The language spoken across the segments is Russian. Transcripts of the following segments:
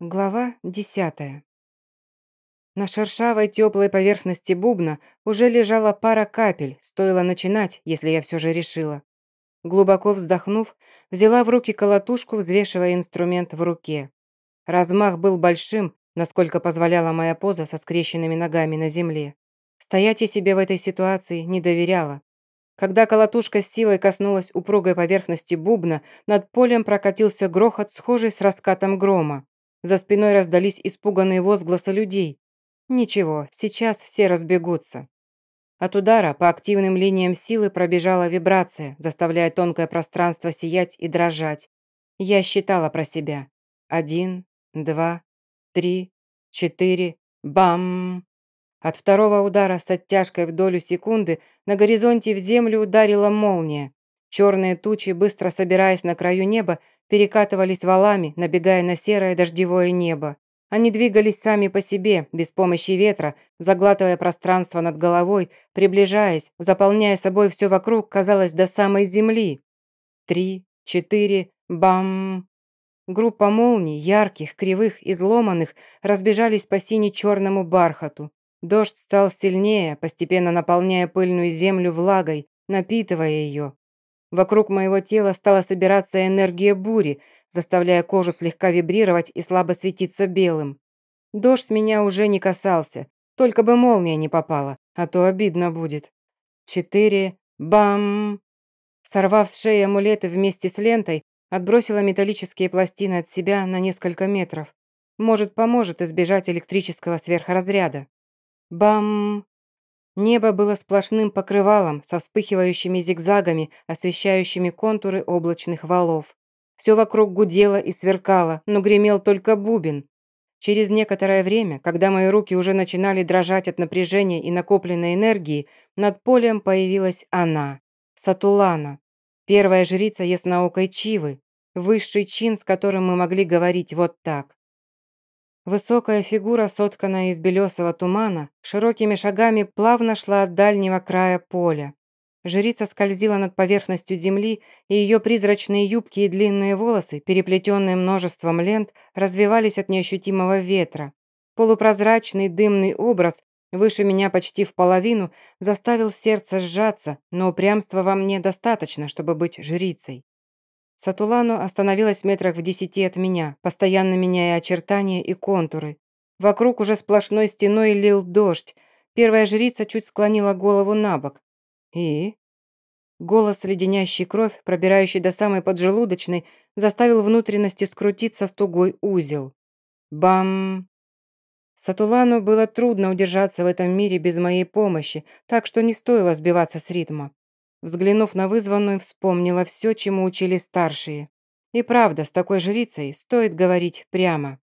Глава десятая. На шершавой теплой поверхности бубна уже лежала пара капель, стоило начинать, если я все же решила. Глубоко вздохнув, взяла в руки колотушку, взвешивая инструмент в руке. Размах был большим, насколько позволяла моя поза со скрещенными ногами на земле. Стоять я себе в этой ситуации не доверяла. Когда колотушка с силой коснулась упругой поверхности бубна, над полем прокатился грохот, схожий с раскатом грома. За спиной раздались испуганные возгласы людей. Ничего, сейчас все разбегутся. От удара по активным линиям силы пробежала вибрация, заставляя тонкое пространство сиять и дрожать. Я считала про себя. Один, два, три, четыре, бам! От второго удара с оттяжкой в долю секунды на горизонте в землю ударила молния. Черные тучи, быстро собираясь на краю неба, перекатывались валами, набегая на серое дождевое небо. Они двигались сами по себе, без помощи ветра, заглатывая пространство над головой, приближаясь, заполняя собой все вокруг, казалось, до самой земли. Три, четыре, бам! Группа молний, ярких, кривых, изломанных, разбежались по сине-черному бархату. Дождь стал сильнее, постепенно наполняя пыльную землю влагой, напитывая ее. Вокруг моего тела стала собираться энергия бури, заставляя кожу слегка вибрировать и слабо светиться белым. Дождь меня уже не касался, только бы молния не попала, а то обидно будет. Четыре. Бам! Сорвав с шеи амулеты вместе с лентой, отбросила металлические пластины от себя на несколько метров. Может, поможет избежать электрического сверхразряда. Бам! Небо было сплошным покрывалом со вспыхивающими зигзагами, освещающими контуры облачных валов. Все вокруг гудело и сверкало, но гремел только бубен. Через некоторое время, когда мои руки уже начинали дрожать от напряжения и накопленной энергии, над полем появилась она, Сатулана, первая жрица ясноокой Чивы, высший чин, с которым мы могли говорить вот так. Высокая фигура, сотканная из белесого тумана, широкими шагами плавно шла от дальнего края поля. Жрица скользила над поверхностью земли, и ее призрачные юбки и длинные волосы, переплетенные множеством лент, развивались от неощутимого ветра. Полупрозрачный дымный образ, выше меня почти в половину, заставил сердце сжаться, но упрямства во мне достаточно, чтобы быть жрицей. Сатулану остановилась в метрах в десяти от меня, постоянно меняя очертания и контуры. Вокруг уже сплошной стеной лил дождь. Первая жрица чуть склонила голову на бок. И? Голос, леденящий кровь, пробирающий до самой поджелудочной, заставил внутренности скрутиться в тугой узел. Бам! Сатулану было трудно удержаться в этом мире без моей помощи, так что не стоило сбиваться с ритма. Взглянув на вызванную, вспомнила все, чему учили старшие. И правда, с такой жрицей стоит говорить прямо.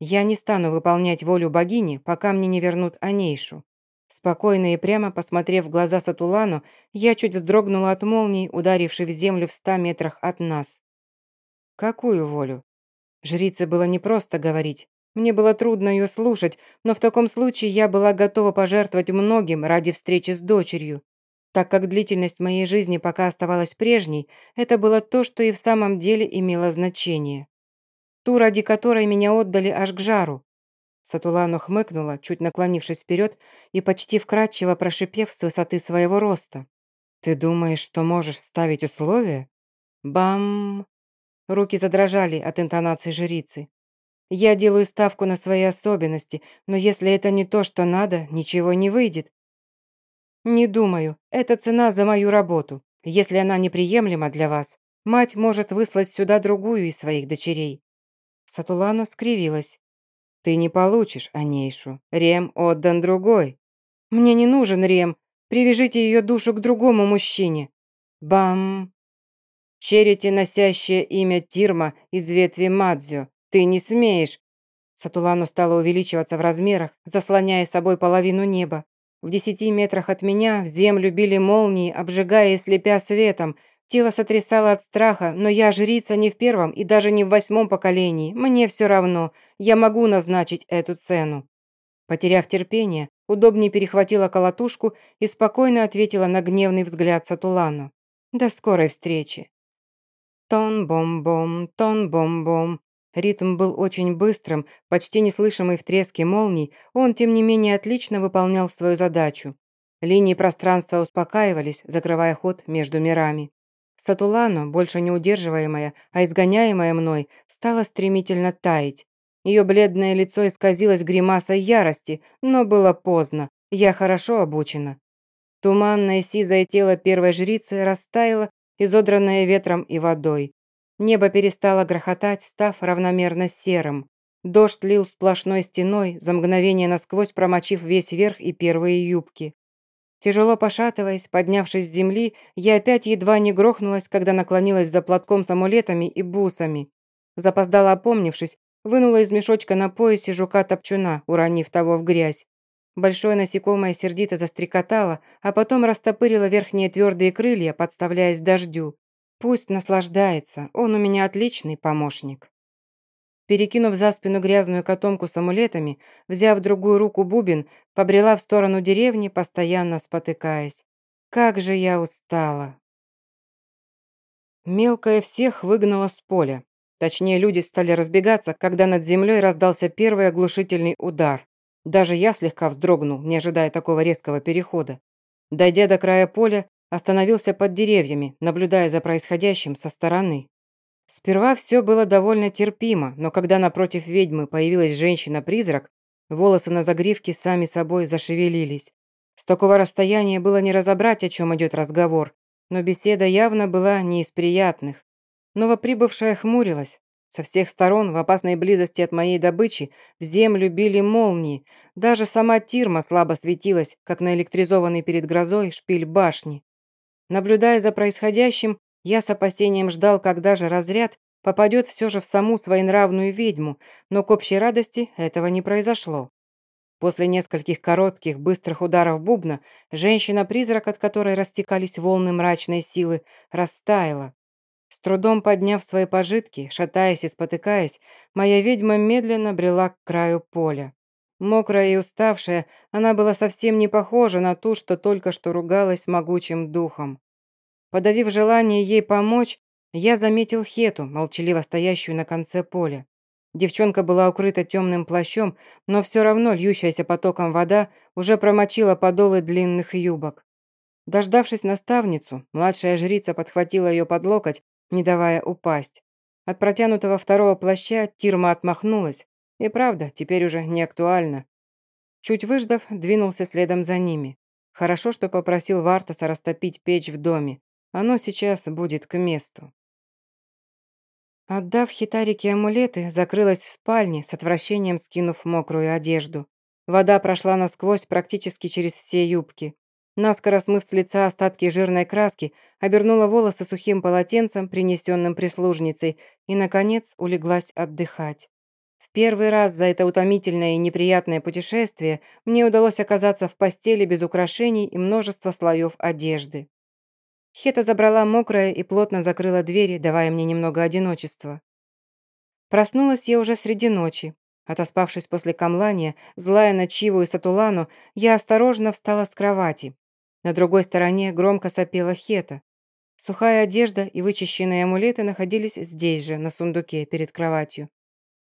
Я не стану выполнять волю богини, пока мне не вернут Анейшу. Спокойно и прямо посмотрев в глаза Сатулану, я чуть вздрогнула от молнии, ударившей в землю в ста метрах от нас. Какую волю? Жрице было непросто говорить. Мне было трудно ее слушать, но в таком случае я была готова пожертвовать многим ради встречи с дочерью. Так как длительность моей жизни пока оставалась прежней, это было то, что и в самом деле имело значение. Ту, ради которой меня отдали аж к жару. Сатулану хмыкнула, чуть наклонившись вперед и почти вкрадчиво прошипев с высоты своего роста. «Ты думаешь, что можешь ставить условия?» «Бам!» Руки задрожали от интонации жрицы. «Я делаю ставку на свои особенности, но если это не то, что надо, ничего не выйдет. «Не думаю. Это цена за мою работу. Если она неприемлема для вас, мать может выслать сюда другую из своих дочерей». Сатулану скривилась. «Ты не получишь Анейшу. Рем отдан другой». «Мне не нужен Рем. Привяжите ее душу к другому мужчине». «Бам!» «Черити, носящее имя Тирма из ветви Мадзю. Ты не смеешь!» Сатулану стала увеличиваться в размерах, заслоняя собой половину неба. В десяти метрах от меня в землю били молнии, обжигая и слепя светом. Тело сотрясало от страха, но я жрица не в первом и даже не в восьмом поколении. Мне все равно. Я могу назначить эту цену. Потеряв терпение, удобнее перехватила колотушку и спокойно ответила на гневный взгляд Сатулану. «До скорой встречи!» Тон-бом-бом, тон-бом-бом. Ритм был очень быстрым, почти неслышимый в треске молний, он, тем не менее, отлично выполнял свою задачу. Линии пространства успокаивались, закрывая ход между мирами. Сатулану, больше не удерживаемая, а изгоняемая мной, стала стремительно таять. Ее бледное лицо исказилось гримасой ярости, но было поздно, я хорошо обучена. Туманное сизое тело первой жрицы растаяло, изодранное ветром и водой. Небо перестало грохотать, став равномерно серым. Дождь лил сплошной стеной, за мгновение насквозь промочив весь верх и первые юбки. Тяжело пошатываясь, поднявшись с земли, я опять едва не грохнулась, когда наклонилась за платком с амулетами и бусами. Запоздала опомнившись, вынула из мешочка на поясе жука-топчуна, уронив того в грязь. Большое насекомое сердито застрекотало, а потом растопырило верхние твердые крылья, подставляясь дождю. Пусть наслаждается, он у меня отличный помощник. Перекинув за спину грязную котомку с амулетами, взяв другую руку бубен, побрела в сторону деревни, постоянно спотыкаясь. Как же я устала. Мелкая всех выгнала с поля. Точнее, люди стали разбегаться, когда над землей раздался первый оглушительный удар. Даже я слегка вздрогнул, не ожидая такого резкого перехода. Дойдя до края поля, остановился под деревьями, наблюдая за происходящим со стороны. Сперва все было довольно терпимо, но когда напротив ведьмы появилась женщина-призрак, волосы на загривке сами собой зашевелились. С такого расстояния было не разобрать, о чем идет разговор, но беседа явно была не из приятных. Новоприбывшая хмурилась. Со всех сторон, в опасной близости от моей добычи, в землю били молнии. Даже сама Тирма слабо светилась, как наэлектризованный перед грозой шпиль башни. Наблюдая за происходящим, я с опасением ждал, когда же разряд попадет все же в саму своенравную ведьму, но к общей радости этого не произошло. После нескольких коротких, быстрых ударов бубна, женщина-призрак, от которой растекались волны мрачной силы, растаяла. С трудом подняв свои пожитки, шатаясь и спотыкаясь, моя ведьма медленно брела к краю поля. Мокрая и уставшая, она была совсем не похожа на ту, что только что ругалась могучим духом. Подавив желание ей помочь, я заметил Хету, молчаливо стоящую на конце поля. Девчонка была укрыта темным плащом, но все равно льющаяся потоком вода уже промочила подолы длинных юбок. Дождавшись наставницу, младшая жрица подхватила ее под локоть, не давая упасть. От протянутого второго плаща Тирма отмахнулась. И правда, теперь уже не актуально. Чуть выждав, двинулся следом за ними. Хорошо, что попросил Вартаса растопить печь в доме. Оно сейчас будет к месту. Отдав хитарике амулеты, закрылась в спальне, с отвращением скинув мокрую одежду. Вода прошла насквозь практически через все юбки. Наскоро смыв с лица остатки жирной краски, обернула волосы сухим полотенцем, принесенным прислужницей, и, наконец, улеглась отдыхать. В первый раз за это утомительное и неприятное путешествие мне удалось оказаться в постели без украшений и множества слоев одежды. Хета забрала мокрое и плотно закрыла двери, давая мне немного одиночества. Проснулась я уже среди ночи. Отоспавшись после камлания, злая на Чиву и Сатулану, я осторожно встала с кровати. На другой стороне громко сопела Хета. Сухая одежда и вычищенные амулеты находились здесь же, на сундуке, перед кроватью.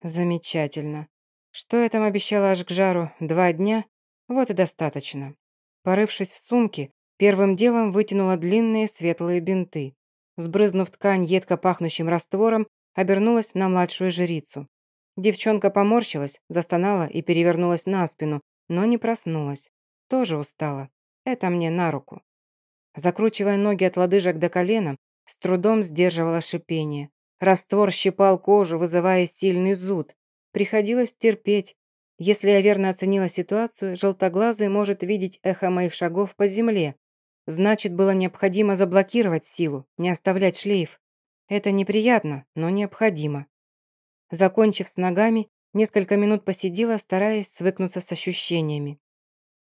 Замечательно. Что я там обещала Ашгжару? Два дня? Вот и достаточно. Порывшись в сумке, Первым делом вытянула длинные светлые бинты. Сбрызнув ткань едко пахнущим раствором, обернулась на младшую жрицу. Девчонка поморщилась, застонала и перевернулась на спину, но не проснулась. Тоже устала. Это мне на руку. Закручивая ноги от лодыжек до колена, с трудом сдерживала шипение. Раствор щипал кожу, вызывая сильный зуд. Приходилось терпеть. Если я верно оценила ситуацию, желтоглазый может видеть эхо моих шагов по земле, Значит, было необходимо заблокировать силу, не оставлять шлейф. Это неприятно, но необходимо. Закончив с ногами, несколько минут посидела, стараясь свыкнуться с ощущениями.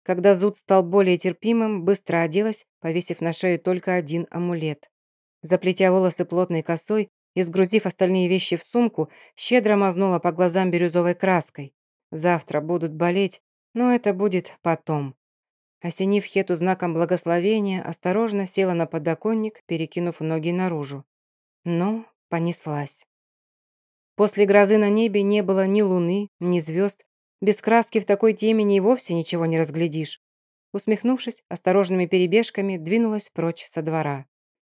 Когда зуд стал более терпимым, быстро оделась, повесив на шею только один амулет. Заплетя волосы плотной косой и сгрузив остальные вещи в сумку, щедро мазнула по глазам бирюзовой краской. Завтра будут болеть, но это будет потом. Осенив Хету знаком благословения, осторожно села на подоконник, перекинув ноги наружу. Но понеслась. После грозы на небе не было ни луны, ни звезд. Без краски в такой темени и вовсе ничего не разглядишь. Усмехнувшись, осторожными перебежками двинулась прочь со двора.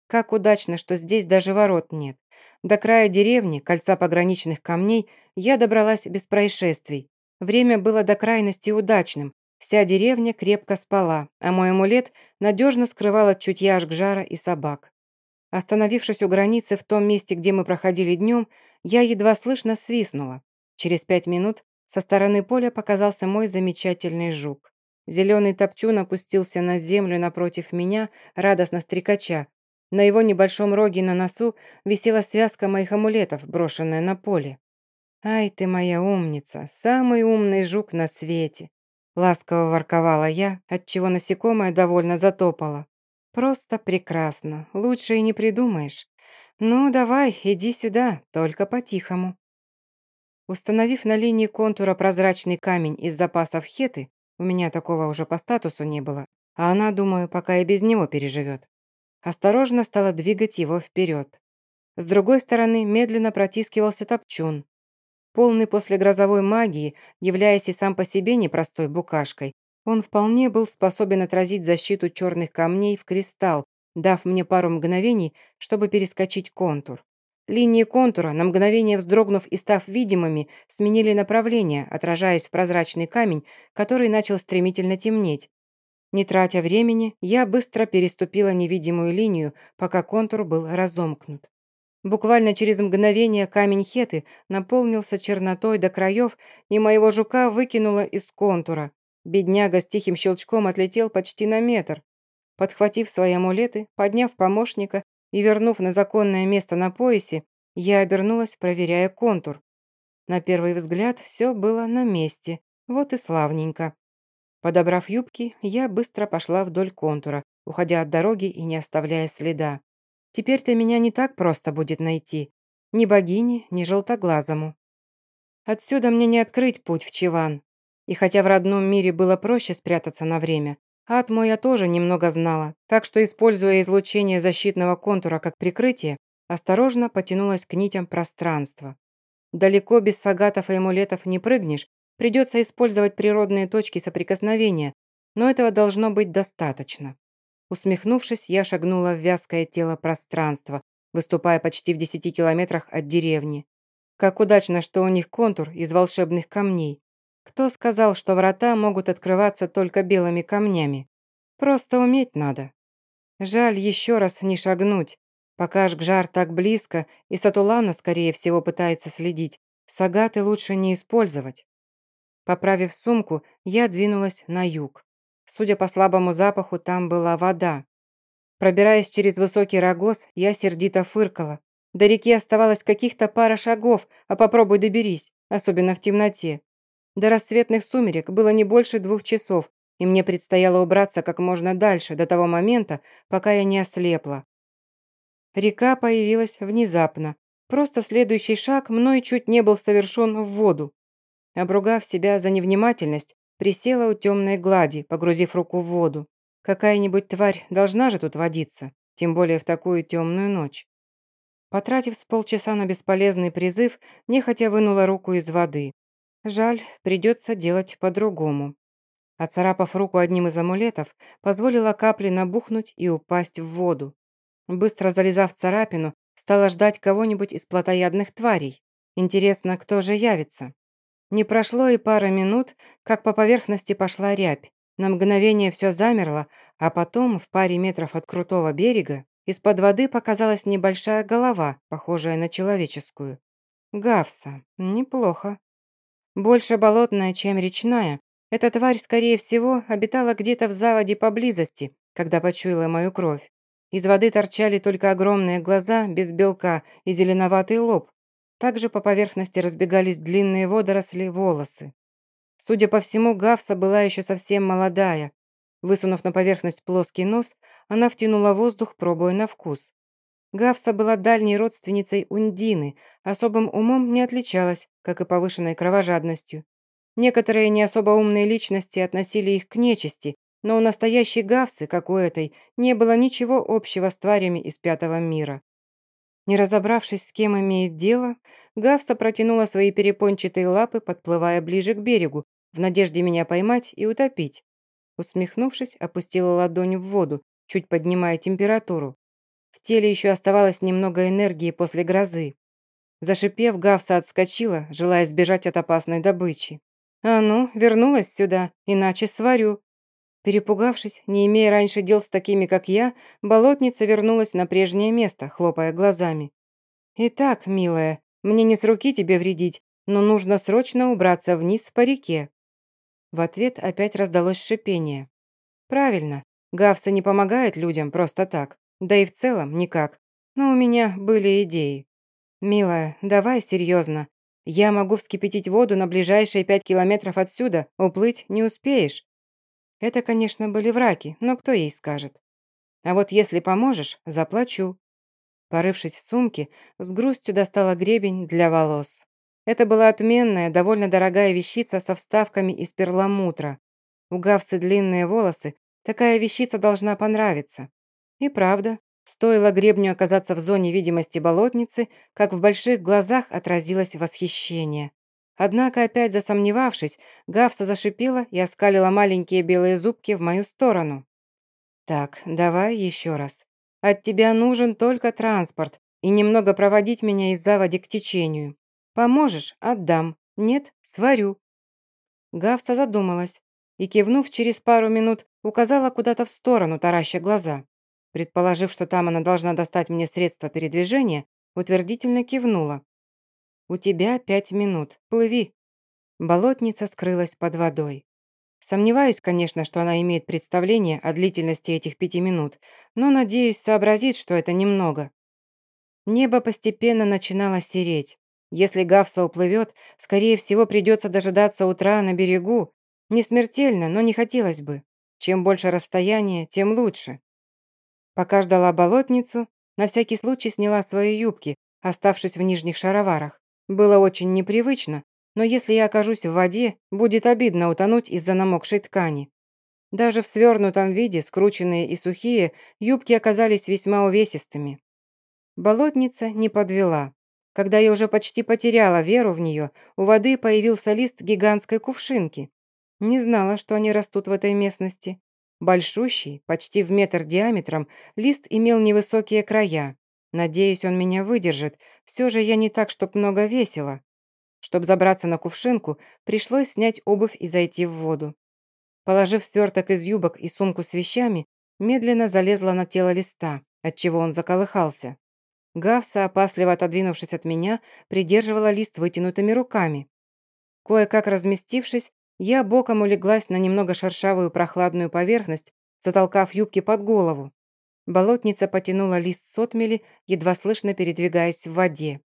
Как удачно, что здесь даже ворот нет. До края деревни, кольца пограничных камней, я добралась без происшествий. Время было до крайности удачным. Вся деревня крепко спала, а мой амулет надежно скрывал от чутья Ашгжара и собак. Остановившись у границы в том месте, где мы проходили днем, я едва слышно свистнула. Через пять минут со стороны поля показался мой замечательный жук. Зеленый топчун опустился на землю напротив меня, радостно стрекача, на его небольшом роге на носу висела связка моих амулетов, брошенная на поле. «Ай ты моя умница, самый умный жук на свете!» Ласково ворковала я, отчего насекомое довольно затопало. «Просто прекрасно, лучше и не придумаешь. Ну, давай, иди сюда, только по-тихому». Установив на линии контура прозрачный камень из запасов хеты, у меня такого уже по статусу не было, а она, думаю, пока и без него переживет осторожно стала двигать его вперед. С другой стороны медленно протискивался топчун. Полный после грозовой магии, являясь и сам по себе непростой букашкой, он вполне был способен отразить защиту черных камней в кристалл, дав мне пару мгновений, чтобы перескочить контур. Линии контура, на мгновение вздрогнув и став видимыми, сменили направление, отражаясь в прозрачный камень, который начал стремительно темнеть, не тратя времени, я быстро переступила невидимую линию, пока контур был разомкнут. Буквально через мгновение камень хеты наполнился чернотой до краев, и моего жука выкинуло из контура. Бедняга с тихим щелчком отлетел почти на метр. Подхватив свои амулеты, подняв помощника и вернув на законное место на поясе, я обернулась, проверяя контур. На первый взгляд все было на месте. Вот и славненько. Подобрав юбки, я быстро пошла вдоль контура, уходя от дороги и не оставляя следа. Теперь-то меня не так просто будет найти. Ни богине, ни желтоглазому. Отсюда мне не открыть путь в Чиван. И хотя в родном мире было проще спрятаться на время, мой я тоже немного знала, так что, используя излучение защитного контура как прикрытие, осторожно потянулась к нитям пространства. Далеко без сагатов и амулетов не прыгнешь, Придется использовать природные точки соприкосновения, но этого должно быть достаточно. Усмехнувшись, я шагнула в вязкое тело пространства, выступая почти в десяти километрах от деревни. Как удачно, что у них контур из волшебных камней. Кто сказал, что врата могут открываться только белыми камнями? Просто уметь надо. Жаль еще раз не шагнуть. Пока Жгжар так близко, и Сатулана, скорее всего, пытается следить, сагаты лучше не использовать. Поправив сумку, я двинулась на юг. Судя по слабому запаху, там была вода. Пробираясь через высокий рогоз, я сердито фыркала. До реки оставалось каких-то пара шагов, а попробуй доберись, особенно в темноте. До рассветных сумерек было не больше двух часов, и мне предстояло убраться как можно дальше, до того момента, пока я не ослепла. Река появилась внезапно. Просто следующий шаг мной чуть не был совершен в воду. Обругав себя за невнимательность, присела у темной глади, погрузив руку в воду. Какая-нибудь тварь должна же тут водиться, тем более в такую темную ночь. Потратив с полчаса на бесполезный призыв, нехотя вынула руку из воды. Жаль, придется делать по-другому. Оцарапав руку одним из амулетов, позволила капле набухнуть и упасть в воду. Быстро залезав в царапину, стала ждать кого-нибудь из плотоядных тварей. Интересно, кто же явится? Не прошло и пара минут, как по поверхности пошла рябь. На мгновение все замерло, а потом, в паре метров от крутого берега, из-под воды показалась небольшая голова, похожая на человеческую. Гавса. Неплохо. Больше болотная, чем речная. Эта тварь, скорее всего, обитала где-то в заводе поблизости, когда почуяла мою кровь. Из воды торчали только огромные глаза без белка и зеленоватый лоб, также по поверхности разбегались длинные водоросли, волосы. Судя по всему, Гавса была еще совсем молодая. Высунув на поверхность плоский нос, она втянула воздух, пробуя на вкус. Гавса была дальней родственницей Ундины, особым умом не отличалась, как и повышенной кровожадностью. Некоторые не особо умные личности относили их к нечисти, но у настоящей Гавсы, как у этой, не было ничего общего с тварями из пятого мира. Не разобравшись, с кем имеет дело, Гавса протянула свои перепончатые лапы, подплывая ближе к берегу, в надежде меня поймать и утопить. Усмехнувшись, опустила ладонь в воду, чуть поднимая температуру. В теле еще оставалось немного энергии после грозы. Зашипев, Гавса отскочила, желая сбежать от опасной добычи. «А ну, вернулась сюда, иначе сварю». Перепугавшись, не имея раньше дел с такими, как я, болотница вернулась на прежнее место, хлопая глазами. «Итак, милая, мне не с руки тебе вредить, но нужно срочно убраться вниз по реке». В ответ опять раздалось шипение. «Правильно, Гавса не помогает людям просто так, да и в целом никак, но у меня были идеи». «Милая, давай серьезно. Я могу вскипятить воду на ближайшие пять километров отсюда, уплыть не успеешь». Это, конечно, были враки, но кто ей скажет? А вот если поможешь, заплачу. Порывшись в сумке, с грустью достала гребень для волос. Это была отменная, довольно дорогая вещица со вставками из перламутра. У Гавсы длинные волосы, такая вещица должна понравиться. И правда, Стоило гребню оказаться в зоне видимости болотницы, как в больших глазах отразилось восхищение. Однако, опять засомневавшись, Гавса зашипела и оскалила маленькие белые зубки в мою сторону. «Так, давай еще раз. От тебя нужен только транспорт и немного проводить меня из заводи к течению. Поможешь – отдам. Нет – сварю». Гавса задумалась и, кивнув через пару минут, указала куда-то в сторону, тараща глаза. Предположив, что там она должна достать мне средства передвижения, утвердительно кивнула. «У тебя пять минут. Плыви». Болотница скрылась под водой. Сомневаюсь, конечно, что она имеет представление о длительности этих пяти минут, но, надеюсь, сообразит, что это немного. Небо постепенно начинало сереть. Если Гавса уплывет, скорее всего, придется дожидаться утра на берегу. Не смертельно, но не хотелось бы. Чем больше расстояние, тем лучше. Пока ждала болотницу, на всякий случай сняла свои юбки, оставшись в нижних шароварах. Было очень непривычно, но если я окажусь в воде, будет обидно утонуть из-за намокшей ткани. Даже в свернутом виде, скрученные и сухие, юбки оказались весьма увесистыми. Болотница не подвела. Когда я уже почти потеряла веру в нее, у воды появился лист гигантской кувшинки. Не знала, что они растут в этой местности. Большущий, почти в метр диаметром, лист имел невысокие края. Надеюсь, он меня выдержит. Все же я не так, чтоб много весила. Чтобы забраться на кувшинку, пришлось снять обувь и зайти в воду. Положив сверток из юбок и сумку с вещами, медленно залезла на тело листа, отчего он заколыхался. Гавса, опасливо отодвинувшись от меня, придерживала лист вытянутыми руками. Кое-как разместившись, я боком улеглась на немного шершавую прохладную поверхность, затолкав юбки под голову. Болотница потянула лист сотмели, едва слышно передвигаясь в воде.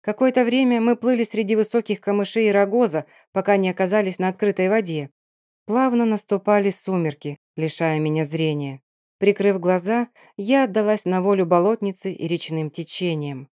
Какое-то время мы плыли среди высоких камышей и рогоза, пока не оказались на открытой воде. Плавно наступали сумерки, лишая меня зрения. Прикрыв глаза, я отдалась на волю болотницы и речным течениям.